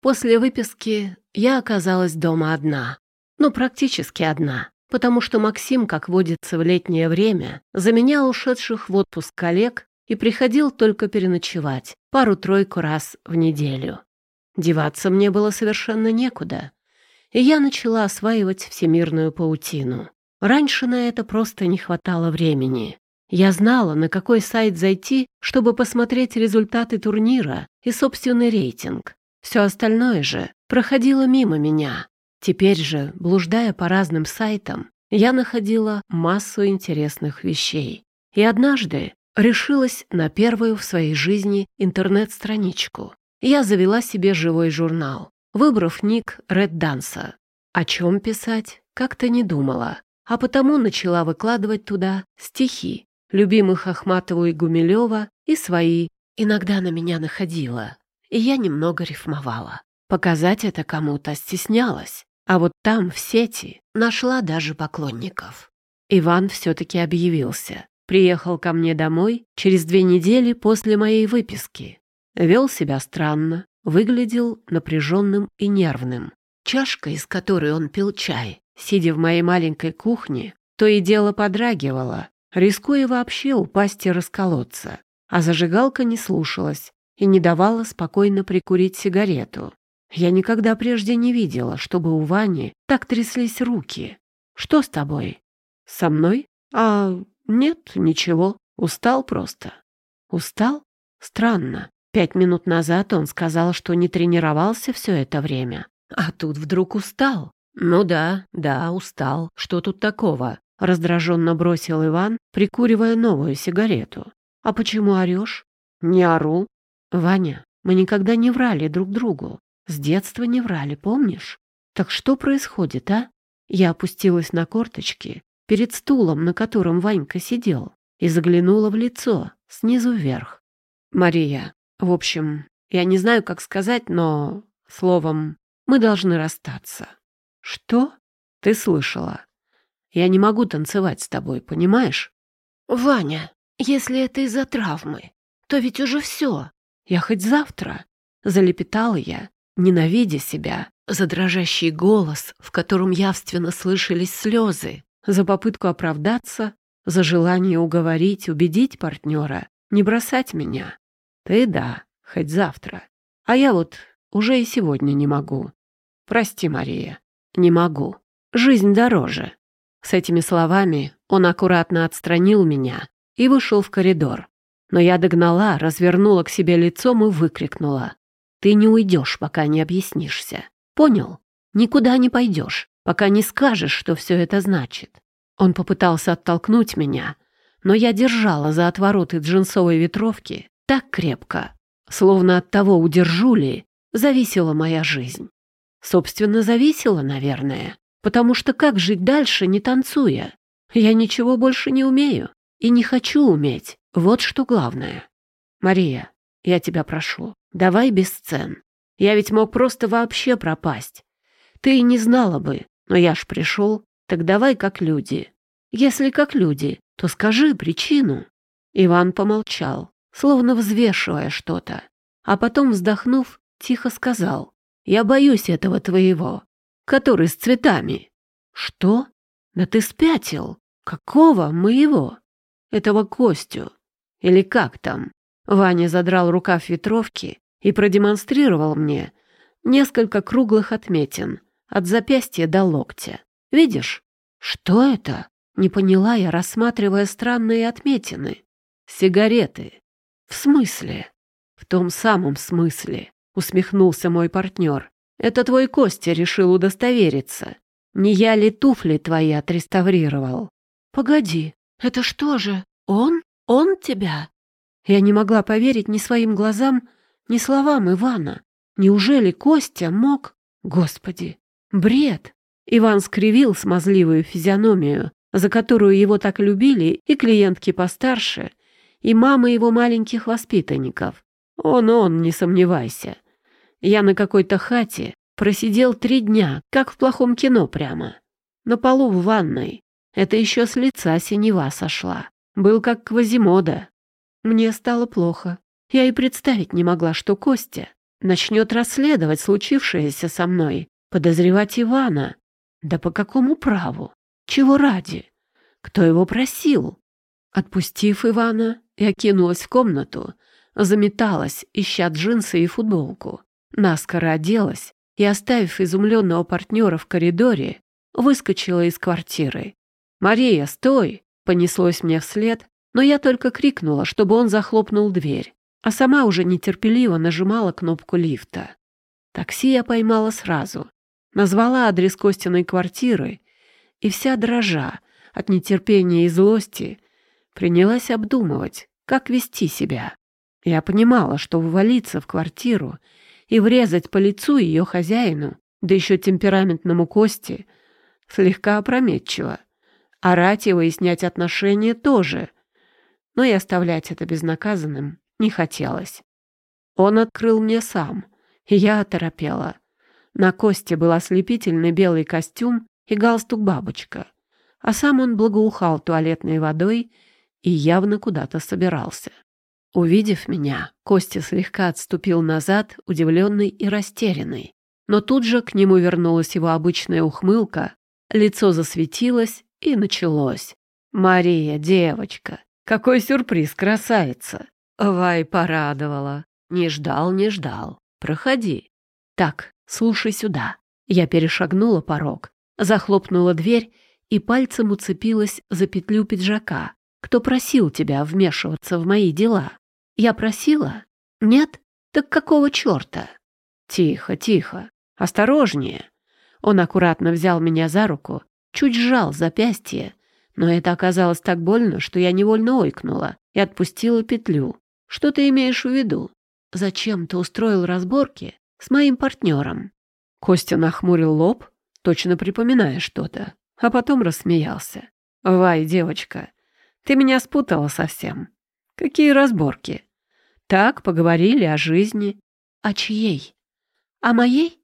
После выписки я оказалась дома одна. Ну, практически одна, потому что Максим, как водится в летнее время, заменял ушедших в отпуск коллег и приходил только переночевать пару-тройку раз в неделю. Деваться мне было совершенно некуда, и я начала осваивать всемирную паутину. Раньше на это просто не хватало времени. Я знала, на какой сайт зайти, чтобы посмотреть результаты турнира и собственный рейтинг. Все остальное же проходило мимо меня. Теперь же, блуждая по разным сайтам, я находила массу интересных вещей. И однажды решилась на первую в своей жизни интернет-страничку. Я завела себе живой журнал, выбрав ник Ред Данса. О чем писать, как-то не думала, а потому начала выкладывать туда стихи, любимых Ахматову и Гумилева, и свои. Иногда на меня находила, и я немного рифмовала. Показать это кому-то стеснялась, а вот там, в сети, нашла даже поклонников. Иван все-таки объявился. Приехал ко мне домой через две недели после моей выписки. Вел себя странно, выглядел напряженным и нервным. Чашка, из которой он пил чай, сидя в моей маленькой кухне, то и дело подрагивала, рискуя вообще упасть и расколоться. А зажигалка не слушалась и не давала спокойно прикурить сигарету. Я никогда прежде не видела, чтобы у Вани так тряслись руки. «Что с тобой?» «Со мной? А нет, ничего. Устал просто». «Устал? Странно. Пять минут назад он сказал, что не тренировался все это время. А тут вдруг устал. Ну да, да, устал. Что тут такого? Раздраженно бросил Иван, прикуривая новую сигарету. «А почему орешь?» «Не ору». «Ваня, мы никогда не врали друг другу. С детства не врали, помнишь? Так что происходит, а?» Я опустилась на корточки перед стулом, на котором Ванька сидел, и заглянула в лицо, снизу вверх. «Мария, в общем, я не знаю, как сказать, но, словом, мы должны расстаться». «Что?» «Ты слышала. Я не могу танцевать с тобой, понимаешь? Ваня, если это из-за травмы, то ведь уже все. Я хоть завтра. Залепетала я, ненавидя себя, за дрожащий голос, в котором явственно слышались слезы, за попытку оправдаться, за желание уговорить, убедить партнера, не бросать меня. Ты да, хоть завтра. А я вот уже и сегодня не могу. Прости, Мария, не могу. Жизнь дороже. С этими словами он аккуратно отстранил меня и вышел в коридор. Но я догнала, развернула к себе лицом и выкрикнула. «Ты не уйдешь, пока не объяснишься. Понял? Никуда не пойдешь, пока не скажешь, что все это значит». Он попытался оттолкнуть меня, но я держала за отвороты джинсовой ветровки так крепко, словно от того, удержу ли, зависела моя жизнь. Собственно, зависела, наверное, Потому что как жить дальше, не танцуя? Я ничего больше не умею и не хочу уметь. Вот что главное. Мария, я тебя прошу, давай без сцен. Я ведь мог просто вообще пропасть. Ты и не знала бы, но я ж пришел, так давай как люди. Если как люди, то скажи причину. Иван помолчал, словно взвешивая что-то, а потом, вздохнув, тихо сказал, «Я боюсь этого твоего который с цветами. Что? Да ты спятил. Какого моего? Этого Костю. Или как там? Ваня задрал рукав ветровки и продемонстрировал мне несколько круглых отметин от запястья до локтя. Видишь? Что это? Не поняла я, рассматривая странные отметины. Сигареты. В смысле? В том самом смысле, усмехнулся мой партнер. Это твой Костя решил удостовериться. Не я ли туфли твои отреставрировал? Погоди, это что же, он? Он тебя? Я не могла поверить ни своим глазам, ни словам Ивана. Неужели Костя мог... Господи, бред! Иван скривил смазливую физиономию, за которую его так любили и клиентки постарше, и мамы его маленьких воспитанников. Он-он, не сомневайся. Я на какой-то хате просидел три дня, как в плохом кино прямо. На полу в ванной. Это еще с лица синева сошла. Был как Квазимода. Мне стало плохо. Я и представить не могла, что Костя начнет расследовать случившееся со мной, подозревать Ивана. Да по какому праву? Чего ради? Кто его просил? Отпустив Ивана, я кинулась в комнату, заметалась, ища джинсы и футболку. Наскоро оделась и, оставив изумленного партнера в коридоре, выскочила из квартиры. «Мария, стой!» — понеслось мне вслед, но я только крикнула, чтобы он захлопнул дверь, а сама уже нетерпеливо нажимала кнопку лифта. Такси я поймала сразу, назвала адрес Костиной квартиры и вся дрожа от нетерпения и злости принялась обдумывать, как вести себя. Я понимала, что ввалиться в квартиру и врезать по лицу ее хозяину, да еще темпераментному Косте, слегка опрометчиво. Орать и выяснять отношения тоже. Но и оставлять это безнаказанным не хотелось. Он открыл мне сам, и я оторопела. На Косте был ослепительный белый костюм и галстук-бабочка, а сам он благоухал туалетной водой и явно куда-то собирался. Увидев меня, Костя слегка отступил назад, удивленный и растерянный. Но тут же к нему вернулась его обычная ухмылка, лицо засветилось и началось. «Мария, девочка, какой сюрприз, красавица!» Вай порадовала. Не ждал, не ждал. Проходи. Так, слушай сюда. Я перешагнула порог, захлопнула дверь и пальцем уцепилась за петлю пиджака. Кто просил тебя вмешиваться в мои дела? Я просила? Нет? Так какого черта? Тихо, тихо. Осторожнее. Он аккуратно взял меня за руку, чуть сжал запястье, но это оказалось так больно, что я невольно ойкнула и отпустила петлю. Что ты имеешь в виду? Зачем ты устроил разборки с моим партнером? Костя нахмурил лоб, точно припоминая что-то, а потом рассмеялся. «Вай, девочка, ты меня спутала совсем. Какие разборки? Так поговорили о жизни. О чьей? О моей?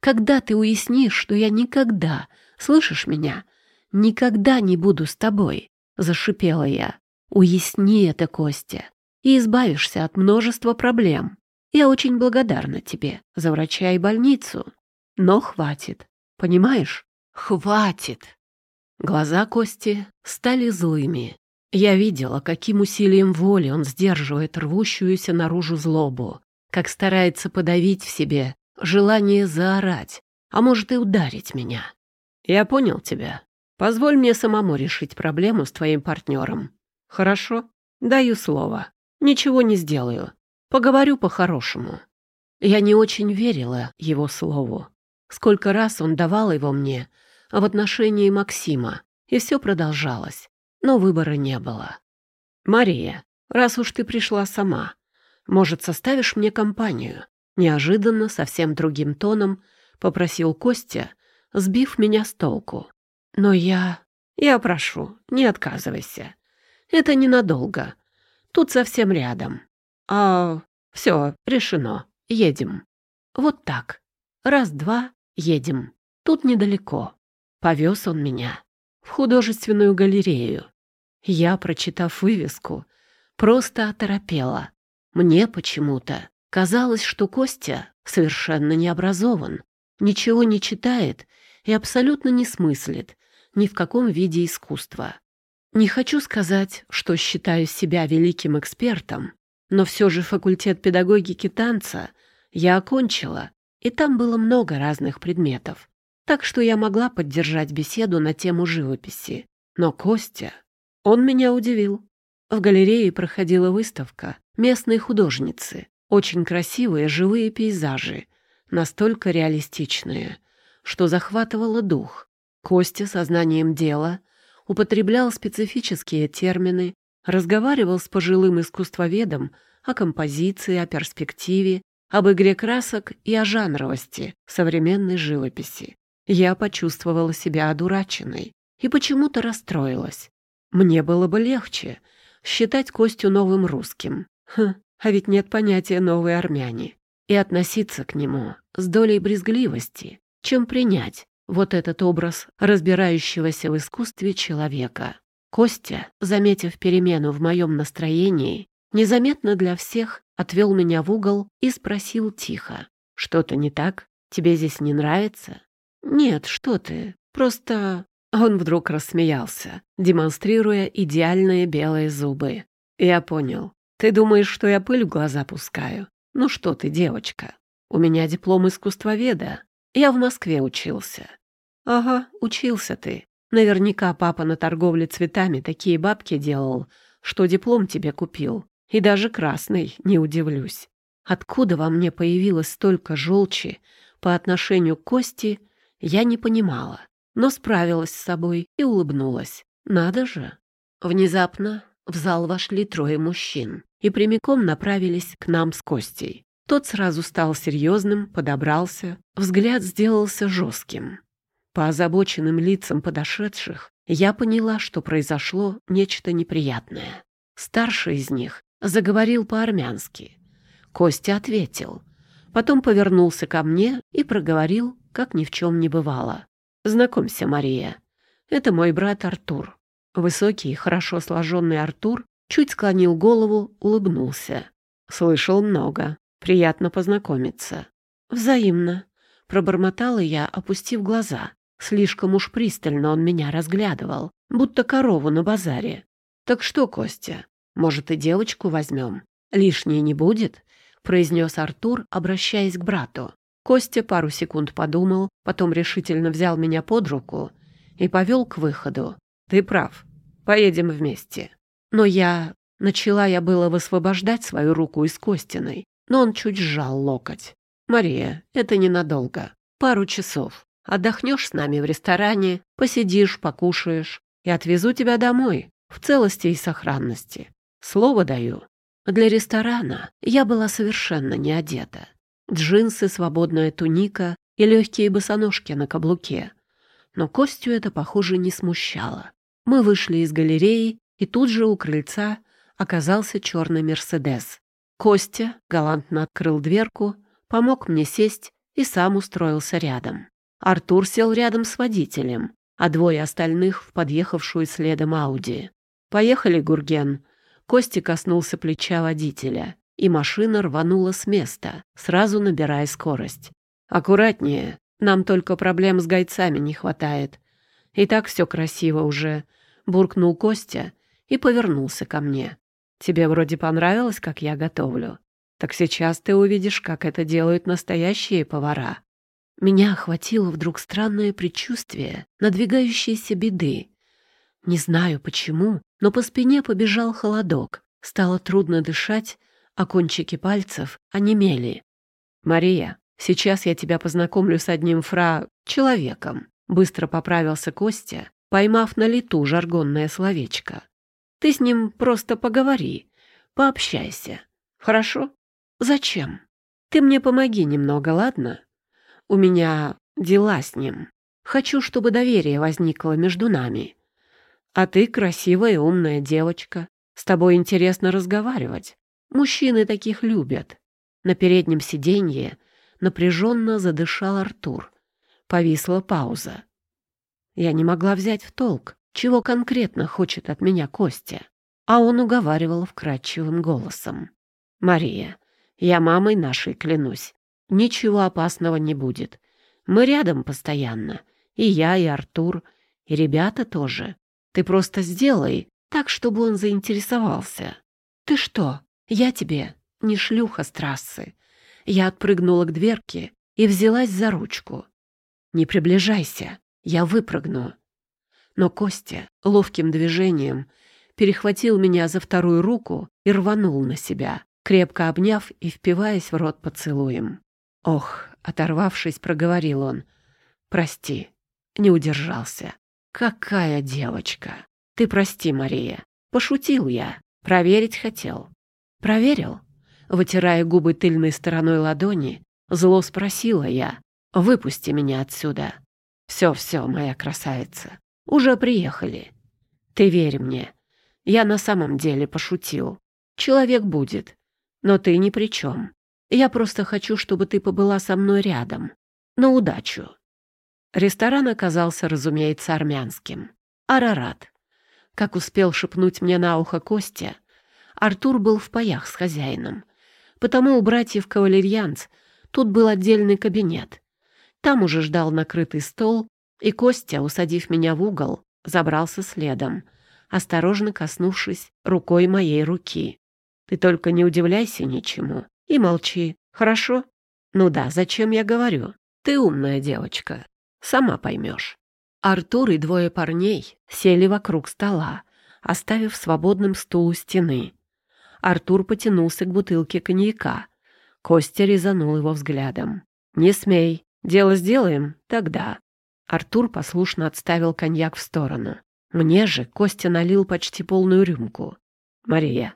Когда ты уяснишь, что я никогда, слышишь меня, никогда не буду с тобой, зашипела я. Уясни это, Костя, и избавишься от множества проблем. Я очень благодарна тебе за врача и больницу. Но хватит. Понимаешь? Хватит. Глаза Кости стали злыми. Я видела, каким усилием воли он сдерживает рвущуюся наружу злобу, как старается подавить в себе желание заорать, а может и ударить меня. Я понял тебя. Позволь мне самому решить проблему с твоим партнером. Хорошо? Даю слово. Ничего не сделаю. Поговорю по-хорошему. Я не очень верила его слову. Сколько раз он давал его мне, а в отношении Максима, и все продолжалось но выбора не было. «Мария, раз уж ты пришла сама, может, составишь мне компанию?» Неожиданно, совсем другим тоном, попросил Костя, сбив меня с толку. «Но я... Я прошу, не отказывайся. Это ненадолго. Тут совсем рядом. А... Все, решено. Едем. Вот так. Раз-два, едем. Тут недалеко. Повез он меня в художественную галерею. Я, прочитав вывеску, просто оторопела. Мне почему-то казалось, что Костя совершенно не образован, ничего не читает и абсолютно не смыслит ни в каком виде искусства. Не хочу сказать, что считаю себя великим экспертом, но все же факультет педагогики танца я окончила, и там было много разных предметов, так что я могла поддержать беседу на тему живописи. Но Костя он меня удивил. В галерее проходила выставка местной художницы. Очень красивые живые пейзажи, настолько реалистичные, что захватывало дух. Костя сознанием дела употреблял специфические термины, разговаривал с пожилым искусствоведом о композиции, о перспективе, об игре красок и о жанровости современной живописи. Я почувствовала себя одураченной и почему-то расстроилась. Мне было бы легче считать Костю новым русским. Хм, а ведь нет понятия «новые армяне». И относиться к нему с долей брезгливости, чем принять вот этот образ разбирающегося в искусстве человека. Костя, заметив перемену в моем настроении, Незаметно для всех отвел меня в угол и спросил тихо. «Что-то не так? Тебе здесь не нравится?» «Нет, что ты. Просто...» Он вдруг рассмеялся, демонстрируя идеальные белые зубы. «Я понял. Ты думаешь, что я пыль в глаза пускаю? Ну что ты, девочка? У меня диплом искусствоведа. Я в Москве учился». «Ага, учился ты. Наверняка папа на торговле цветами такие бабки делал, что диплом тебе купил. И даже красный, не удивлюсь. Откуда во мне появилось столько желчи по отношению к Кости, я не понимала, но справилась с собой и улыбнулась. Надо же. Внезапно в зал вошли трое мужчин и прямиком направились к нам с Костей. Тот сразу стал серьезным, подобрался, взгляд сделался жестким. По озабоченным лицам подошедших я поняла, что произошло нечто неприятное. Старший из них заговорил по-армянски. Костя ответил. Потом повернулся ко мне и проговорил, как ни в чем не бывало. «Знакомься, Мария. Это мой брат Артур». Высокий, хорошо сложенный Артур чуть склонил голову, улыбнулся. «Слышал много. Приятно познакомиться». «Взаимно», — пробормотала я, опустив глаза. Слишком уж пристально он меня разглядывал, будто корову на базаре. «Так что, Костя, может, и девочку возьмем? Лишней не будет?» — произнес Артур, обращаясь к брату. Костя пару секунд подумал, потом решительно взял меня под руку и повел к выходу. «Ты прав. Поедем вместе». Но я... Начала я было высвобождать свою руку из Костиной, но он чуть сжал локоть. «Мария, это ненадолго. Пару часов. Отдохнешь с нами в ресторане, посидишь, покушаешь и отвезу тебя домой в целости и сохранности. Слово даю. Для ресторана я была совершенно не одета. Джинсы, свободная туника и легкие босоножки на каблуке. Но Костю это, похоже, не смущало. Мы вышли из галереи, и тут же у крыльца оказался черный «Мерседес». Костя галантно открыл дверку, помог мне сесть и сам устроился рядом. Артур сел рядом с водителем, а двое остальных — в подъехавшую следом Ауди. «Поехали, Гурген!» Кости коснулся плеча водителя, и машина рванула с места, сразу набирая скорость. «Аккуратнее, нам только проблем с гайцами не хватает. И так все красиво уже», — буркнул Костя и повернулся ко мне. «Тебе вроде понравилось, как я готовлю? Так сейчас ты увидишь, как это делают настоящие повара». Меня охватило вдруг странное предчувствие надвигающейся беды. Не знаю почему, но по спине побежал холодок. Стало трудно дышать, а кончики пальцев онемели. «Мария, сейчас я тебя познакомлю с одним фра... человеком», — быстро поправился Костя, поймав на лету жаргонное словечко. «Ты с ним просто поговори, пообщайся. Хорошо? Зачем? Ты мне помоги немного, ладно?» У меня дела с ним. Хочу, чтобы доверие возникло между нами. А ты красивая и умная девочка. С тобой интересно разговаривать. Мужчины таких любят. На переднем сиденье напряженно задышал Артур. Повисла пауза. Я не могла взять в толк, чего конкретно хочет от меня Костя. А он уговаривал вкрадчивым голосом. «Мария, я мамой нашей клянусь. Ничего опасного не будет. Мы рядом постоянно. И я, и Артур, и ребята тоже. Ты просто сделай так, чтобы он заинтересовался. Ты что? Я тебе не шлюха с трассы. Я отпрыгнула к дверке и взялась за ручку. Не приближайся, я выпрыгну. Но Костя ловким движением перехватил меня за вторую руку и рванул на себя, крепко обняв и впиваясь в рот поцелуем. Ох, оторвавшись, проговорил он. Прости, не удержался. Какая девочка! Ты прости, Мария. Пошутил я. Проверить хотел. Проверил? Вытирая губы тыльной стороной ладони, зло спросила я. Выпусти меня отсюда. Все-все, моя красавица. Уже приехали. Ты верь мне. Я на самом деле пошутил. Человек будет, но ты ни при чем. Я просто хочу, чтобы ты побыла со мной рядом. На удачу. Ресторан оказался, разумеется, армянским. Арарат. Как успел шепнуть мне на ухо Костя, Артур был в паях с хозяином. Потому у братьев кавалерьянц тут был отдельный кабинет. Там уже ждал накрытый стол, и Костя, усадив меня в угол, забрался следом, осторожно коснувшись рукой моей руки. «Ты только не удивляйся ничему и молчи, хорошо?» «Ну да, зачем я говорю? Ты умная девочка, сама поймешь». Артур и двое парней сели вокруг стола, оставив свободным стул у стены. Артур потянулся к бутылке коньяка. Костя резанул его взглядом. «Не смей. Дело сделаем? Тогда». Артур послушно отставил коньяк в сторону. Мне же Костя налил почти полную рюмку. «Мария,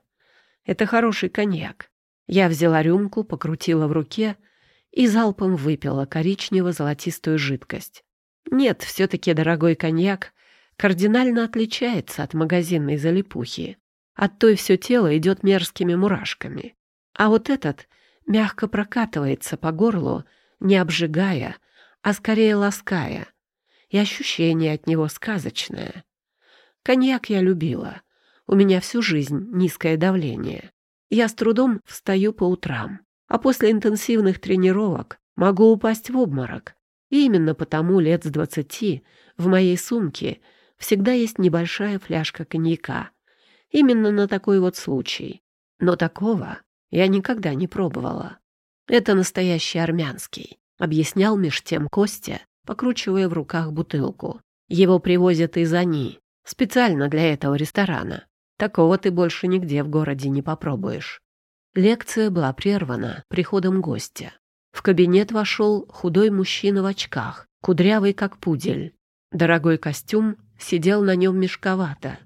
это хороший коньяк». Я взяла рюмку, покрутила в руке и залпом выпила коричнево-золотистую жидкость. Нет, все-таки дорогой коньяк кардинально отличается от магазинной залипухи. От той все тело идет мерзкими мурашками. А вот этот мягко прокатывается по горлу, не обжигая, а скорее лаская. И ощущение от него сказочное. Коньяк я любила. У меня всю жизнь низкое давление. Я с трудом встаю по утрам, а после интенсивных тренировок могу упасть в обморок. И именно потому лет с двадцати в моей сумке всегда есть небольшая фляжка коньяка. Именно на такой вот случай. Но такого я никогда не пробовала. Это настоящий армянский, объяснял меж тем Костя, покручивая в руках бутылку. Его привозят из Ани, специально для этого ресторана. Такого ты больше нигде в городе не попробуешь. Лекция была прервана приходом гостя. В кабинет вошел худой мужчина в очках, кудрявый как пудель. Дорогой костюм сидел на нем мешковато.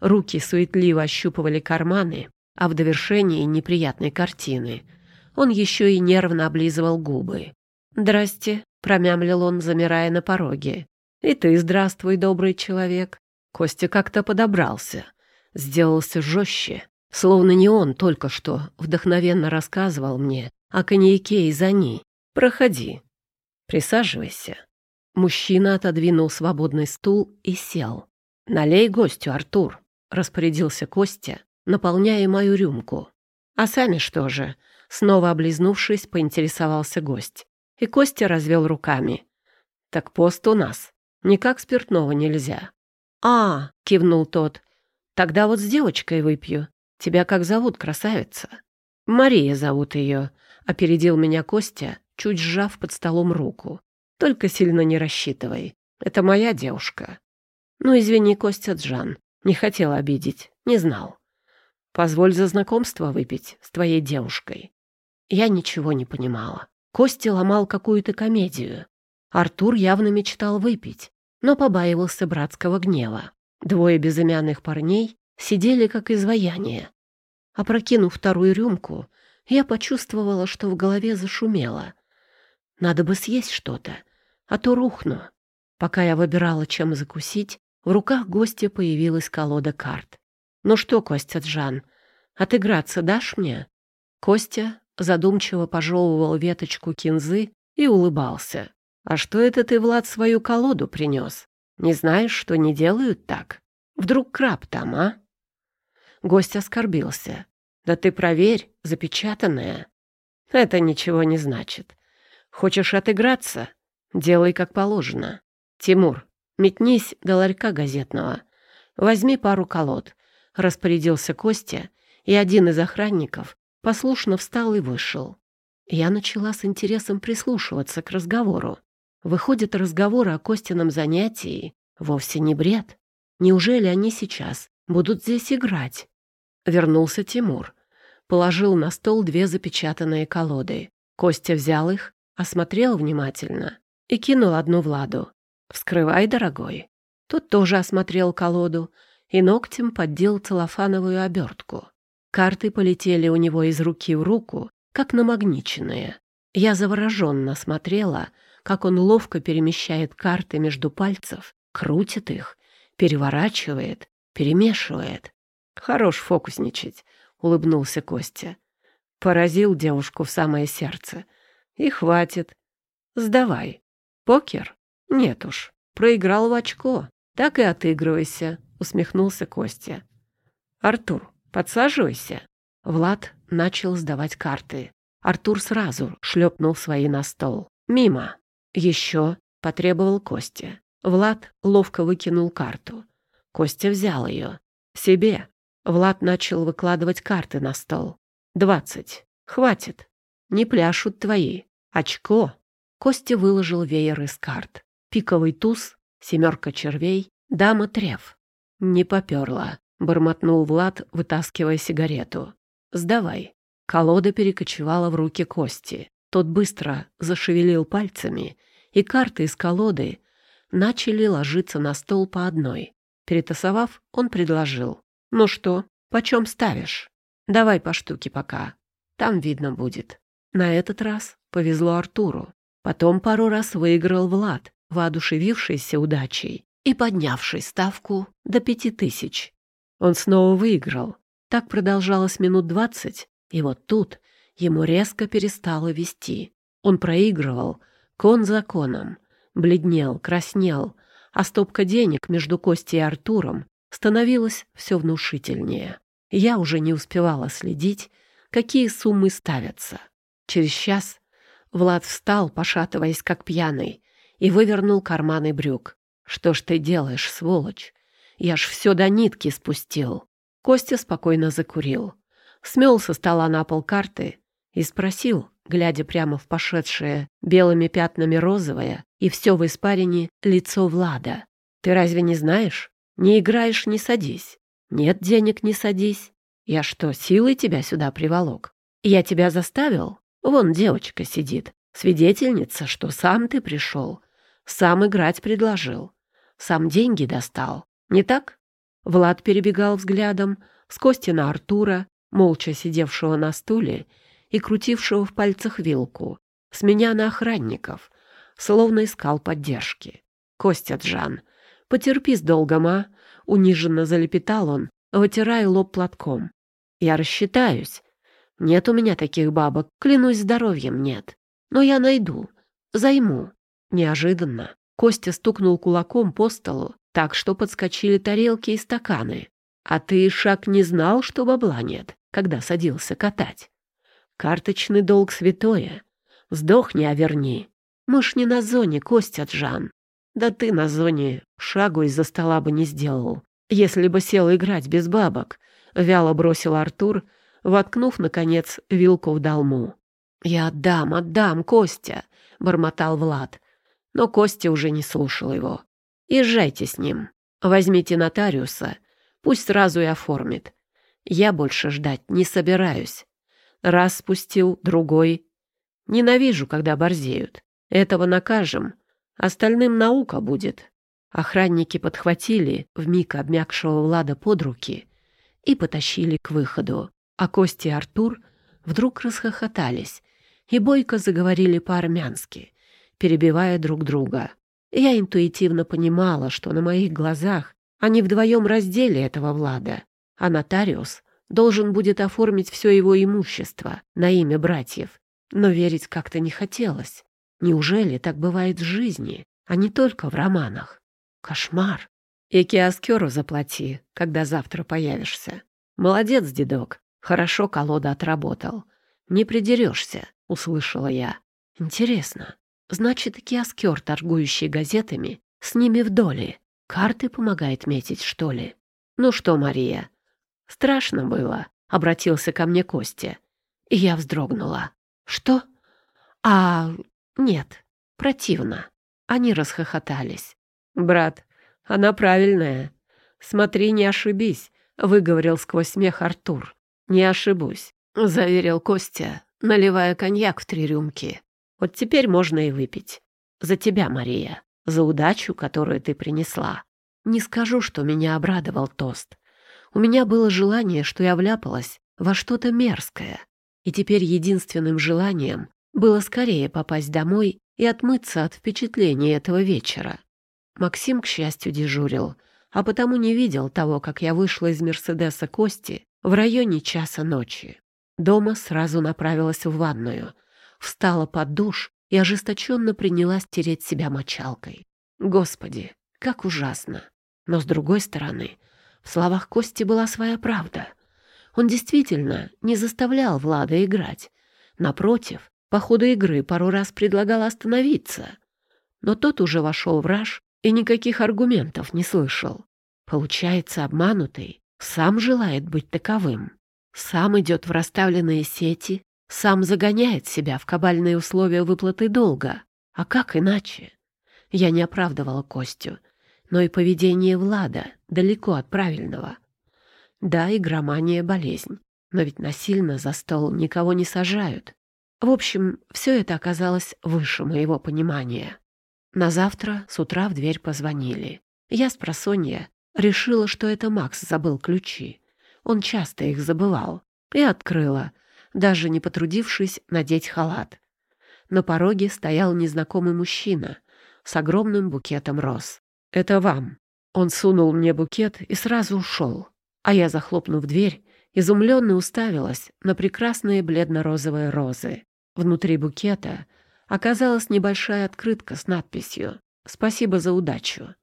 Руки суетливо ощупывали карманы, а в довершении неприятной картины он еще и нервно облизывал губы. «Здрасте», — промямлил он, замирая на пороге. «И ты здравствуй, добрый человек». Костя как-то подобрался, сделался жестче, словно не он только что вдохновенно рассказывал мне о коньяке из Ани. Проходи. Присаживайся». Мужчина отодвинул свободный стул и сел. «Налей гостю, Артур», — распорядился Костя, наполняя мою рюмку. «А сами что же?» — снова облизнувшись, поинтересовался гость. И Костя развел руками. «Так пост у нас. Никак спиртного нельзя». «А!» — кивнул тот. «Тогда вот с девочкой выпью. Тебя как зовут, красавица?» «Мария зовут ее», Опередил меня Костя, чуть сжав под столом руку. Только сильно не рассчитывай. Это моя девушка. Ну, извини, Костя Джан. Не хотел обидеть. Не знал. Позволь за знакомство выпить с твоей девушкой. Я ничего не понимала. Костя ломал какую-то комедию. Артур явно мечтал выпить, но побаивался братского гнева. Двое безымянных парней сидели как изваяние. Опрокинув вторую рюмку, я почувствовала, что в голове зашумело. Надо бы съесть что-то, а то рухну. Пока я выбирала, чем закусить, в руках гостя появилась колода карт. «Ну что, Костя Джан, отыграться дашь мне?» Костя задумчиво пожевывал веточку кинзы и улыбался. «А что это ты, Влад, свою колоду принес? Не знаешь, что не делают так? Вдруг краб там, а?» Гость оскорбился. Да ты проверь, запечатанная. Это ничего не значит. Хочешь отыграться? Делай как положено. Тимур, метнись до ларька газетного. Возьми пару колод. Распорядился Костя, и один из охранников послушно встал и вышел. Я начала с интересом прислушиваться к разговору. Выходит, разговор о Костином занятии вовсе не бред. Неужели они сейчас будут здесь играть? Вернулся Тимур положил на стол две запечатанные колоды. Костя взял их, осмотрел внимательно и кинул одну Владу. «Вскрывай, дорогой». Тот тоже осмотрел колоду и ногтем поддел целлофановую обертку. Карты полетели у него из руки в руку, как намагниченные. Я завороженно смотрела, как он ловко перемещает карты между пальцев, крутит их, переворачивает, перемешивает. Хорош фокусничать, — улыбнулся Костя. Поразил девушку в самое сердце. И хватит. Сдавай. Покер? Нет уж. Проиграл в очко. Так и отыгрывайся, — усмехнулся Костя. Артур, Подсаживайся». Влад начал сдавать карты. Артур сразу шлепнул свои на стол. «Мимо». «Еще», — потребовал Костя. Влад ловко выкинул карту. Костя взял ее. «Себе». Влад начал выкладывать карты на стол. «Двадцать. Хватит. Не пляшут твои. Очко». Костя выложил веер из карт. Пиковый туз, семерка червей, дама треф. «Не поперло», — бормотнул Влад, вытаскивая сигарету. «Сдавай». Колода перекочевала в руки Кости. Тот быстро зашевелил пальцами, и карты из колоды начали ложиться на стол по одной. Перетасовав, он предложил. «Ну что, почем ставишь? Давай по штуке пока. Там видно будет». На этот раз повезло Артуру. Потом пару раз выиграл Влад, воодушевившийся удачей и поднявший ставку до пяти тысяч. Он снова выиграл. Так продолжалось минут двадцать, и вот тут ему резко перестало вести. Он проигрывал кон за коном, бледнел, краснел, а стопка денег между Костей и Артуром становилась все внушительнее. Я уже не успевала следить, какие суммы ставятся. Через час Влад встал, пошатываясь как пьяный, и вывернул карманы брюк. «Что ж ты делаешь, сволочь? Я ж все до нитки спустил». Костя спокойно закурил, смел со стола на пол карты и спросил, глядя прямо в пошедшее белыми пятнами розовое и все в испарине лицо Влада. «Ты разве не знаешь? Не играешь — не садись. Нет денег — не садись. Я что, силой тебя сюда приволок? Я тебя заставил? Вон девочка сидит, свидетельница, что сам ты пришел, сам играть предложил, сам деньги достал. Не так?» Влад перебегал взглядом с Кости на Артура, молча сидевшего на стуле и крутившего в пальцах вилку, с меня на охранников, словно искал поддержки. «Костя Джан, потерпи с долгом, а?» — униженно залепетал он, вытирая лоб платком. «Я рассчитаюсь. Нет у меня таких бабок, клянусь здоровьем нет. Но я найду, займу». Неожиданно Костя стукнул кулаком по столу, так что подскочили тарелки и стаканы. «А ты, Шаг, не знал, что бабла нет, когда садился катать? Карточный долг святое. Сдохни, а верни. Мы ж не на зоне, Костя Джан. Да ты на зоне шагу из-за стола бы не сделал, если бы сел играть без бабок, — вяло бросил Артур, воткнув, наконец, вилку в долму. «Я отдам, отдам, Костя!» — бормотал Влад. Но Костя уже не слушал его. «Езжайте с ним. Возьмите нотариуса. Пусть сразу и оформит. Я больше ждать не собираюсь. Раз спустил, другой. Ненавижу, когда борзеют. Этого накажем. Остальным наука будет. Охранники подхватили вмиг обмякшего Влада под руки и потащили к выходу. А Костя и Артур вдруг расхохотались и бойко заговорили по-армянски, перебивая друг друга. Я интуитивно понимала, что на моих глазах они вдвоем раздели этого Влада, а нотариус должен будет оформить все его имущество на имя братьев. Но верить как-то не хотелось. Неужели так бывает в жизни, а не только в романах? Кошмар. И киоскеру заплати, когда завтра появишься. Молодец, дедок. Хорошо колода отработал. Не придерешься, услышала я. Интересно, значит, киоскер, торгующий газетами, с ними в доле. Карты помогает метить, что ли? Ну что, Мария, Страшно было, — обратился ко мне Костя. И я вздрогнула. Что? А, нет, противно. Они расхохотались. Брат, она правильная. Смотри, не ошибись, — выговорил сквозь смех Артур. Не ошибусь, — заверил Костя, наливая коньяк в три рюмки. Вот теперь можно и выпить. За тебя, Мария, за удачу, которую ты принесла. Не скажу, что меня обрадовал тост. У меня было желание, что я вляпалась во что-то мерзкое. И теперь единственным желанием было скорее попасть домой и отмыться от впечатления этого вечера. Максим, к счастью, дежурил, а потому не видел того, как я вышла из «Мерседеса» Кости в районе часа ночи. Дома сразу направилась в ванную, встала под душ и ожесточенно принялась тереть себя мочалкой. Господи, как ужасно! Но, с другой стороны, в словах Кости была своя правда. Он действительно не заставлял Влада играть. Напротив, по ходу игры пару раз предлагал остановиться. Но тот уже вошел в раж и никаких аргументов не слышал. Получается, обманутый сам желает быть таковым. Сам идет в расставленные сети, сам загоняет себя в кабальные условия выплаты долга. А как иначе? Я не оправдывала Костю, но и поведение Влада далеко от правильного. Да, игромания — болезнь, но ведь насильно за стол никого не сажают. В общем, все это оказалось выше моего понимания. На завтра с утра в дверь позвонили. Я с просонья решила, что это Макс забыл ключи. Он часто их забывал. И открыла, даже не потрудившись надеть халат. На пороге стоял незнакомый мужчина с огромным букетом роз. «Это вам». Он сунул мне букет и сразу ушел. А я, захлопнув дверь, изумленно уставилась на прекрасные бледно-розовые розы. Внутри букета оказалась небольшая открытка с надписью «Спасибо за удачу.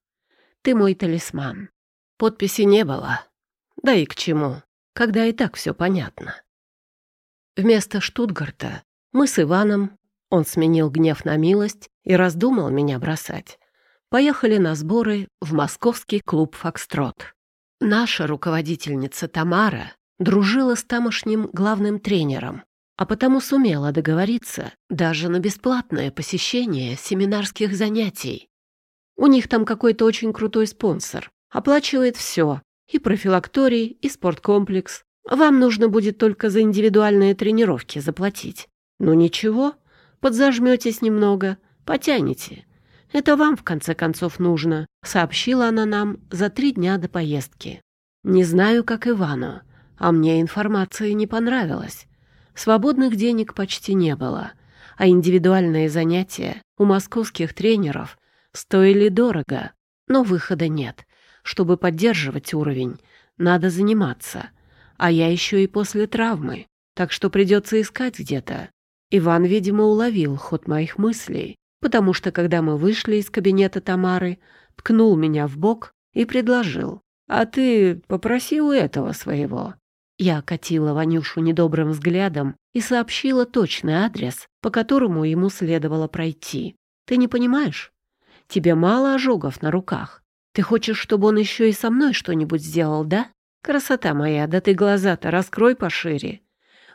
Ты мой талисман». Подписи не было. Да и к чему, когда и так все понятно. Вместо Штутгарта мы с Иваном, он сменил гнев на милость и раздумал меня бросать, поехали на сборы в московский клуб «Фокстрот». Наша руководительница Тамара дружила с тамошним главным тренером, а потому сумела договориться даже на бесплатное посещение семинарских занятий. У них там какой-то очень крутой спонсор, оплачивает все, и профилакторий, и спорткомплекс. Вам нужно будет только за индивидуальные тренировки заплатить. Ну ничего, подзажметесь немного, потянете. Это вам, в конце концов, нужно», — сообщила она нам за три дня до поездки. «Не знаю, как Ивану, а мне информация не понравилась. Свободных денег почти не было, а индивидуальные занятия у московских тренеров стоили дорого, но выхода нет. Чтобы поддерживать уровень, надо заниматься. А я еще и после травмы, так что придется искать где-то. Иван, видимо, уловил ход моих мыслей потому что, когда мы вышли из кабинета Тамары, ткнул меня в бок и предложил. «А ты попроси у этого своего». Я окатила Ванюшу недобрым взглядом и сообщила точный адрес, по которому ему следовало пройти. «Ты не понимаешь? Тебе мало ожогов на руках. Ты хочешь, чтобы он еще и со мной что-нибудь сделал, да? Красота моя, да ты глаза-то раскрой пошире.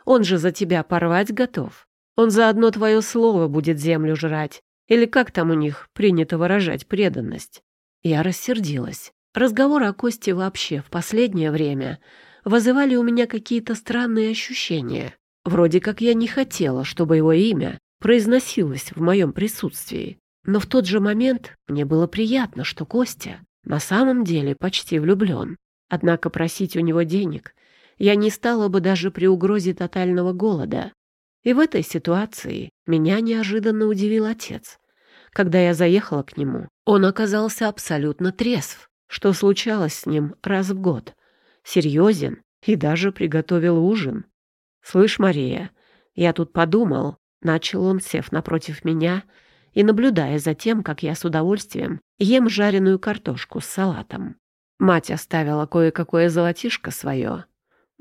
Он же за тебя порвать готов. Он заодно твое слово будет землю жрать. Или как там у них принято выражать преданность? Я рассердилась. Разговоры о Косте вообще в последнее время вызывали у меня какие-то странные ощущения. Вроде как я не хотела, чтобы его имя произносилось в моем присутствии. Но в тот же момент мне было приятно, что Костя на самом деле почти влюблен. Однако просить у него денег я не стала бы даже при угрозе тотального голода. И в этой ситуации меня неожиданно удивил отец. Когда я заехала к нему, он оказался абсолютно трезв, что случалось с ним раз в год. Серьезен и даже приготовил ужин. «Слышь, Мария, я тут подумал», — начал он, сев напротив меня и наблюдая за тем, как я с удовольствием ем жареную картошку с салатом. Мать оставила кое-какое золотишко свое.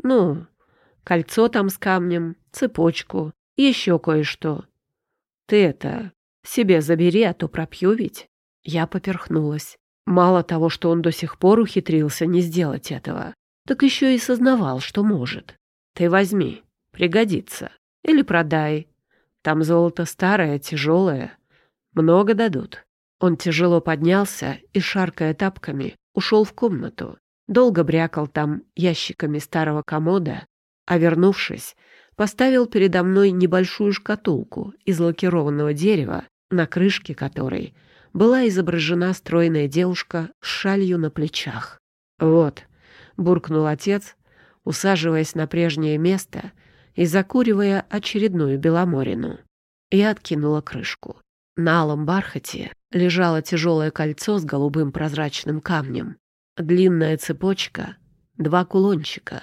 Ну, кольцо там с камнем, цепочку, еще кое-что. Ты это, себе забери, а то пропью ведь. Я поперхнулась. Мало того, что он до сих пор ухитрился не сделать этого, так еще и сознавал, что может. Ты возьми, пригодится. Или продай. Там золото старое, тяжелое. Много дадут. Он тяжело поднялся и, шаркая тапками, ушел в комнату. Долго брякал там ящиками старого комода, а, вернувшись, поставил передо мной небольшую шкатулку из лакированного дерева, на крышке которой была изображена стройная девушка с шалью на плечах. «Вот», — буркнул отец, усаживаясь на прежнее место и закуривая очередную беломорину. Я откинула крышку. На алом бархате лежало тяжелое кольцо с голубым прозрачным камнем, длинная цепочка, два кулончика.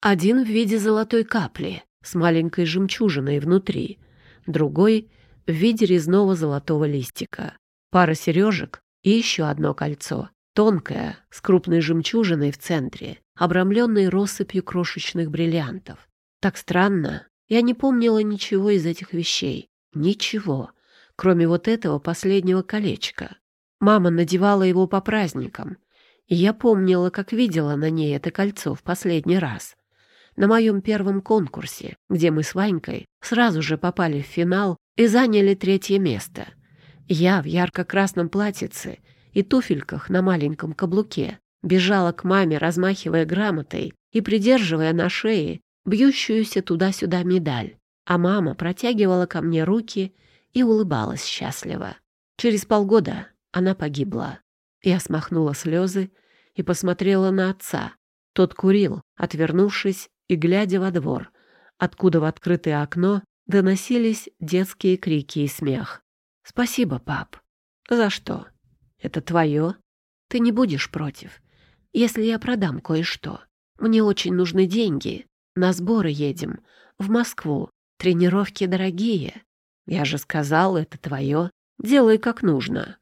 Один в виде золотой капли, с маленькой жемчужиной внутри, другой в виде резного золотого листика, пара сережек и еще одно кольцо Тонкая, с крупной жемчужиной в центре, обрамленной россыпью крошечных бриллиантов. Так странно. Я не помнила ничего из этих вещей. Ничего, кроме вот этого последнего колечка. Мама надевала его по праздникам, и я помнила, как видела на ней это кольцо в последний раз. На моем первом конкурсе, где мы с Ванькой сразу же попали в финал и заняли третье место. Я в ярко-красном платьице и туфельках на маленьком каблуке бежала к маме, размахивая грамотой и придерживая на шее бьющуюся туда-сюда медаль, а мама протягивала ко мне руки и улыбалась счастливо. Через полгода она погибла. Я смахнула слезы и посмотрела на отца. Тот курил, отвернувшись и глядя во двор, откуда в открытое окно доносились детские крики и смех. «Спасибо, пап». «За что? Это твое? Ты не будешь против, если я продам кое-что. Мне очень нужны деньги, на сборы едем. В Москву. Тренировки дорогие. Я же сказал, это твое. Делай как нужно.